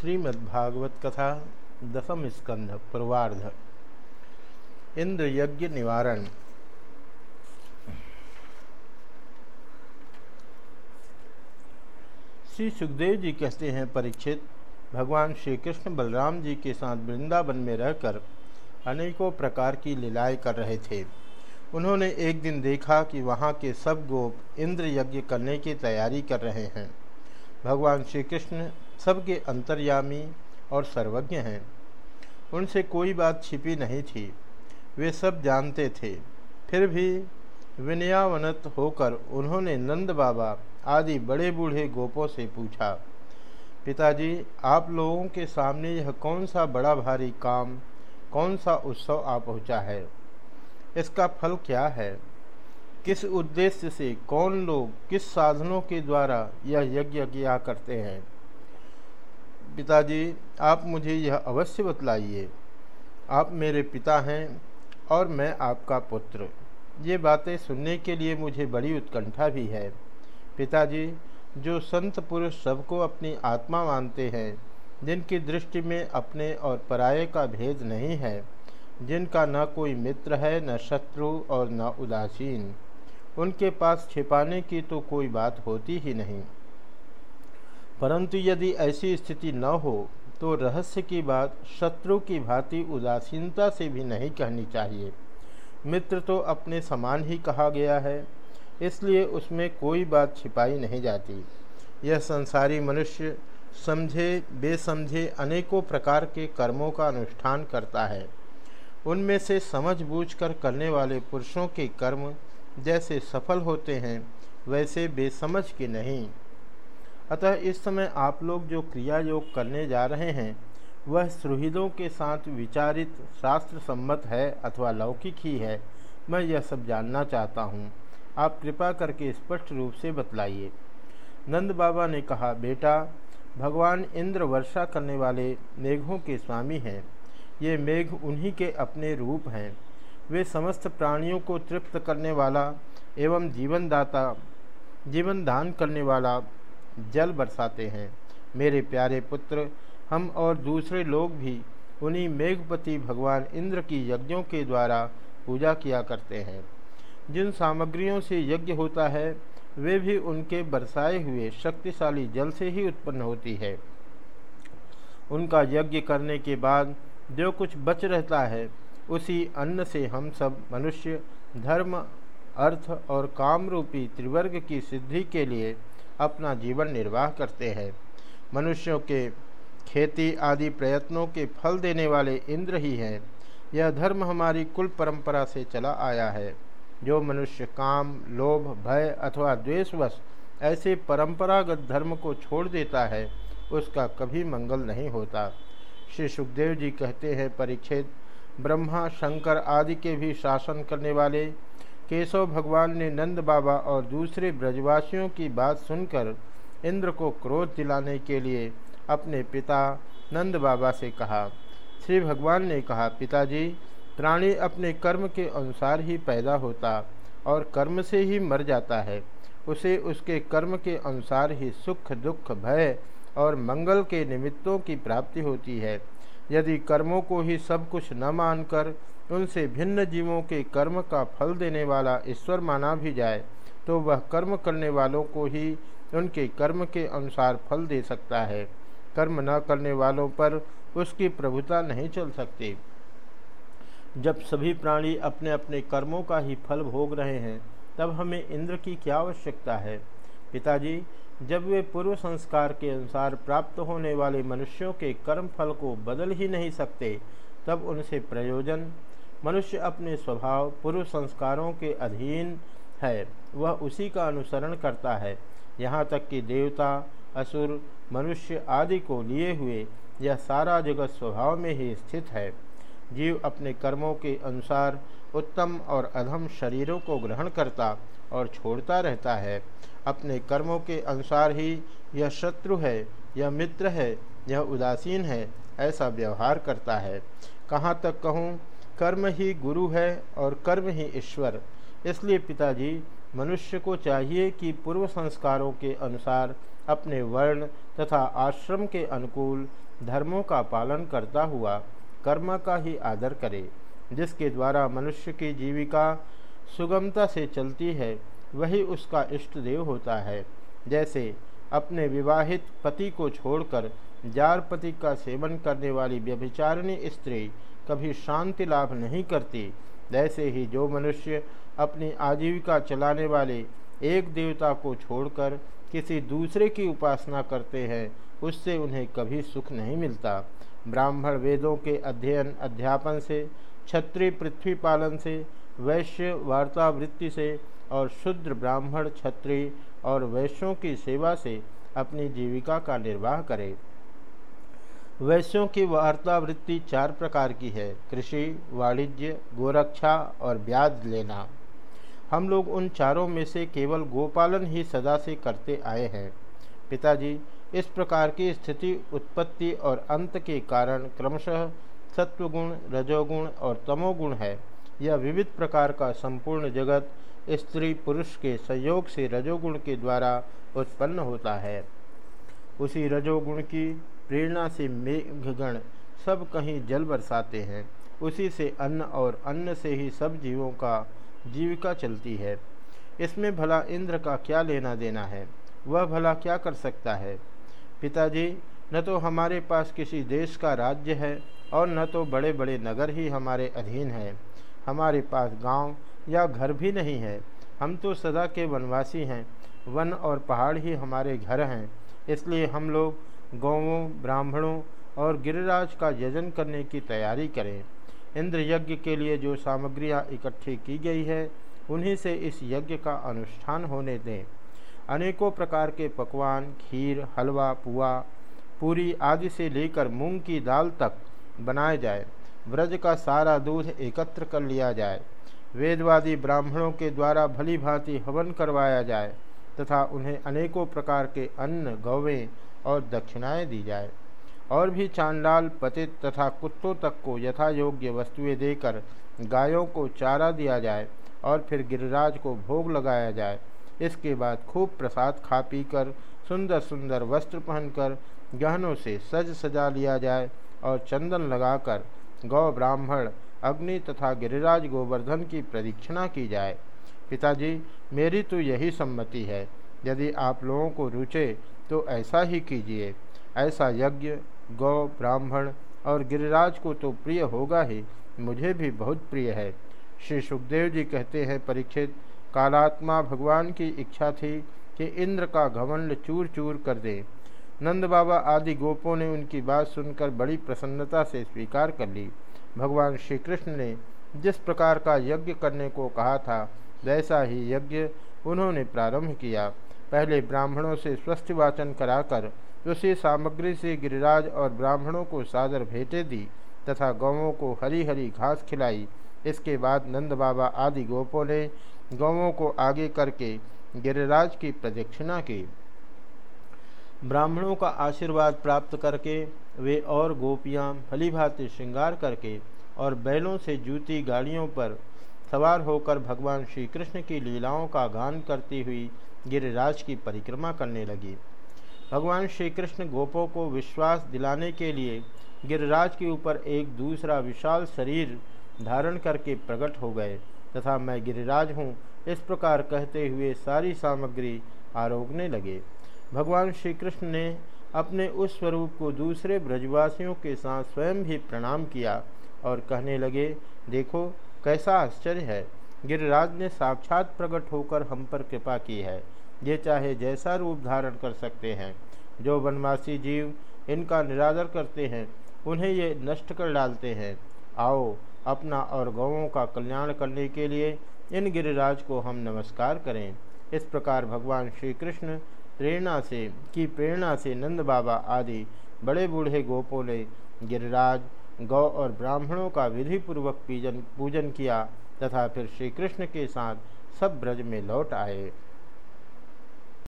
श्रीमद्भागवत कथा दसम स्कंध पूर्वार्ध। इंद्र यज्ञ निवारण श्री सुखदेव जी कहते हैं, परीक्षित, भगवान श्री कृष्ण बलराम जी के साथ वृंदावन में रहकर अनेकों प्रकार की लीलाएँ कर रहे थे। उन्होंने एक दिन देखा कि वहाँ के सब गोप इंद्र यज्ञ करने की तैयारी कर रहे हैं। भगवान श्री कृष्ण सबके अंतर्यामी और सर्वज्ञ हैं। उनसे कोई बात छिपी नहीं थी। वे सब जानते थे। फिर भी विनयावनत होकर उन्होंने नंद बाबा आदि बड़े बूढ़े गोपों से पूछा, पिताजी, आप लोगों के सामने यह कौन सा बड़ा भारी काम, कौन सा उत्सव आ पहुँचा है? इसका फल क्या है? किस उद्देश्य से कौन लोग किस साधनों के द्वारा यह यज्ञ किया करते हैं? पिताजी, आप मुझे यह अवश्य बतलाइए। आप मेरे पिता हैं और मैं आपका पुत्र। ये बातें सुनने के लिए मुझे बड़ी उत्कंठा भी है। पिताजी, जो संत पुरुष सबको अपनी आत्मा मानते हैं, जिनकी दृष्टि में अपने और पराये का भेद नहीं है, जिनका न कोई मित्र है, न शत्रु और न उदासीन, उनके पास छिपाने की तो कोई बात होती ही नहीं। परंतु यदि ऐसी स्थिति न हो तो रहस्य की बात, शत्रु की भांति उदासीनता से भी नहीं कहनी चाहिए। मित्र तो अपने समान ही कहा गया है, इसलिए उसमें कोई बात छिपाई नहीं जाती। यह संसारी मनुष्य समझे, बेसमझे अनेकों प्रकार के कर्मों का अनुष्ठान करता है। उनमें से समझ बूझ कर करने वाले पुरुषों के कर्म जैसे सफल होते हैं, वैसे बेसमझ के नहीं। अतः इस समय आप लोग जो क्रिया योग करने जा रहे हैं, वह सुहृदों के साथ विचारित शास्त्र सम्मत है अथवा लौकिक ही है, मैं यह सब जानना चाहता हूँ। आप कृपा करके स्पष्ट रूप से बतलाइए। नंद बाबा ने कहा, बेटा, भगवान इंद्र वर्षा करने वाले मेघों के स्वामी हैं। ये मेघ उन्हीं के अपने रूप हैं। वे समस्त प्राणियों को तृप्त करने वाला एवं जीवनदाता जीवन दान करने वाला जल बरसाते हैं। मेरे प्यारे पुत्र, हम और दूसरे लोग भी उन्हीं मेघपति भगवान इंद्र की यज्ञों के द्वारा पूजा किया करते हैं। जिन सामग्रियों से यज्ञ होता है, वे भी उनके बरसाए हुए शक्तिशाली जल से ही उत्पन्न होती है। उनका यज्ञ करने के बाद जो कुछ बच रहता है, उसी अन्न से हम सब मनुष्य, धर्म, अर्थ और काम रूपी त्रिवर्ग की सिद्धि के लिए अपना जीवन निर्वाह करते हैं। मनुष्यों के खेती आदि प्रयत्नों के फल देने वाले इंद्र ही हैं। यह धर्म हमारी कुल परंपरा से चला आया है। जो मनुष्य काम, लोभ, भय अथवा द्वेषवश ऐसे परंपरागत धर्म को छोड़ देता है, उसका कभी मंगल नहीं होता। श्री सुखदेव जी कहते हैं परीक्षित ब्रह्मा, शंकर आदि के भी शासन करने वाले केशव भगवान ने नंद बाबा और दूसरे ब्रजवासियों की बात सुनकर इंद्र को क्रोध दिलाने के लिए अपने पिता नंद बाबा से कहा। श्री भगवान ने कहा, पिताजी, प्राणी अपने कर्म के अनुसार ही पैदा होता और कर्म से ही मर जाता है। उसे उसके कर्म के अनुसार ही सुख, दुख, भय और मंगल के निमित्तों की प्राप्ति होती है। यदि कर्मों को ही सब कुछ न मानकर उनसे भिन्न जीवों के कर्म का फल देने वाला ईश्वर माना भी जाए तो वह कर्म करने वालों को ही उनके कर्म के अनुसार फल दे सकता है। कर्म न करने वालों पर उसकी प्रभुता नहीं चल सकती। जब सभी प्राणी अपने अपने कर्मों का ही फल भोग रहे हैं, तब हमें इंद्र की क्या आवश्यकता है? पिताजी, जब वे पूर्व संस्कार के अनुसार प्राप्त होने वाले मनुष्यों के कर्म फल को बदल ही नहीं सकते, तब उनसे प्रयोजन मनुष्य अपने स्वभाव पूर्व संस्कारों के अधीन है, वह उसी का अनुसरण करता है। यहाँ तक कि देवता, असुर, मनुष्य आदि को लिए हुए यह सारा जगत स्वभाव में ही स्थित है। जीव अपने कर्मों के अनुसार उत्तम और अधम शरीरों को ग्रहण करता और छोड़ता रहता है। अपने कर्मों के अनुसार ही यह शत्रु है, यह मित्र है, यह उदासीन है, ऐसा व्यवहार करता है। कहाँ तक कहूँ कर्म ही गुरु है और कर्म ही ईश्वर। इसलिए पिताजी, मनुष्य को चाहिए कि पूर्व संस्कारों के अनुसार अपने वर्ण तथा आश्रम के अनुकूल धर्मों का पालन करता हुआ कर्म का ही आदर करे, जिसके द्वारा मनुष्य की जीविका सुगमता से चलती है, वही उसका इष्ट देव होता है। जैसे अपने विवाहित पति को छोड़कर जार पति का सेवन करने वाली व्यभिचारिणी स्त्री कभी शांति लाभ नहीं करती। वैसे ही जो मनुष्य अपनी आजीविका चलाने वाले एक देवता को छोड़कर किसी दूसरे की उपासना करते हैं, उससे उन्हें कभी सुख नहीं मिलता। ब्राह्मण वेदों के अध्ययन, अध्यापन से, क्षत्रिय पृथ्वी पालन से, वैश्य वार्तावृत्ति से और शुद्र ब्राह्मण, क्षत्रिय और वैश्यों की सेवा से अपनी जीविका का निर्वाह करे। वैश्यों की वार्तावृत्ति चार प्रकार की है, कृषि, वाणिज्य, गोरक्षा और ब्याज लेना। हम लोग उन चारों में से केवल गोपालन ही सदा से करते आए हैं। पिताजी, इस प्रकार की स्थिति, उत्पत्ति और अंत के कारण क्रमशः सत्वगुण, रजोगुण और तमोगुण है। यह विविध प्रकार का संपूर्ण जगत, स्त्री पुरुष के संयोग से रजोगुण के द्वारा उत्पन्न होता है। उसी रजोगुण की प्रेरणा से मेघगण सब कहीं जल बरसाते हैं। उसी से अन्न और अन्न से ही सब जीवों का जीविका चलती है। इसमें भला इंद्र का क्या लेना देना है? वह भला क्या कर सकता है? पिताजी, न तो हमारे पास किसी देश का राज्य है और न तो बड़े बड़े नगर ही हमारे अधीन हैं। हमारे पास गाँव या घर भी नहीं है। हम तो सदा के वनवासी हैं। वन और पहाड़ ही हमारे घर हैं। इसलिए हम लोग गौवों, ब्राह्मणों और गिरिराज का यजन करने की तैयारी करें। इंद्र यज्ञ के लिए जो सामग्रियाँ इकट्ठी की गई है, उन्हीं से इस यज्ञ का अनुष्ठान होने दें। अनेकों प्रकार के पकवान, खीर, हलवा, पुआ, पूरी आदि से लेकर मूंग की दाल तक बनाए जाए। व्रज का सारा दूध एकत्र कर लिया जाए। वेदवादी ब्राह्मणों के द्वारा भली भांति हवन करवाया जाए तथा उन्हें अनेकों प्रकार के अन्न, गौवें और दक्षिणाएँ दी जाए। और भी चांडाल, पतित तथा कुत्तों तक को यथा योग्य वस्तुएँ देकर गायों को चारा दिया जाए और फिर गिरिराज को भोग लगाया जाए। इसके बाद खूब प्रसाद खा पी कर सुंदर सुंदर वस्त्र पहनकर गहनों से सज सजा लिया जाए और चंदन लगाकर गौ ब्राह्मण, अग्नि तथा गिरिराज गोवर्धन की प्रदीक्षिणा की जाए। पिताजी, मेरी तो यही सम्मति है। यदि आप लोगों को रुचे तो ऐसा ही कीजिए। ऐसा यज्ञ, गौ, ब्राह्मण और गिरिराज को तो प्रिय होगा ही, मुझे भी बहुत प्रिय है। श्री सुखदेव जी कहते हैं परीक्षित, कालात्मा भगवान की इच्छा थी कि इंद्र का घमंड चूर चूर कर दे। नंद बाबा आदि गोपों ने उनकी बात सुनकर बड़ी प्रसन्नता से स्वीकार कर ली। भगवान श्री कृष्ण ने जिस प्रकार का यज्ञ करने को कहा था, वैसा ही यज्ञ उन्होंने प्रारंभ किया। पहले ब्राह्मणों से स्वस्थ वाचन कराकर उसी सामग्री से गिरिराज और ब्राह्मणों को सादर भेंटे दी तथा गौवों को हरी हरी घास खिलाई। इसके बाद नंद बाबा आदि गोपों ने गौवों को आगे करके गिरिराज की प्रदक्षिणा की। ब्राह्मणों का आशीर्वाद प्राप्त करके वे और गोपियाँ भली भांति श्रृंगार करके और बैलों से जूती गाड़ियों पर सवार होकर भगवान श्री कृष्ण की लीलाओं का गान करती हुई गिरिराज की परिक्रमा करने लगी। भगवान श्री कृष्ण गोपों को विश्वास दिलाने के लिए गिरिराज के ऊपर एक दूसरा विशाल शरीर धारण करके प्रकट हो गए तथा मैं गिरिराज हूँ, इस प्रकार कहते हुए सारी सामग्री आरोगने लगे। भगवान श्री कृष्ण ने अपने उस स्वरूप को दूसरे ब्रजवासियों के साथ स्वयं भी प्रणाम किया और कहने लगे, देखो, कैसा आश्चर्य है। गिरिराज ने साक्षात प्रकट होकर हम पर कृपा की है। ये चाहे जैसा रूप धारण कर सकते हैं। जो वनवासी जीव इनका निरादर करते हैं, उन्हें ये नष्ट कर डालते हैं। आओ, अपना और गौों का कल्याण करने के लिए इन गिरिराज को हम नमस्कार करें। इस प्रकार भगवान श्री कृष्ण प्रेरणा से, की प्रेरणा से नंद बाबा आदि बड़े बूढ़े गोपों ने गिरिराज, गौ और ब्राह्मणों का विधिपूर्वक पूजन पूजन किया। तथा फिर श्री कृष्ण के साथ सब ब्रज में लौट आए।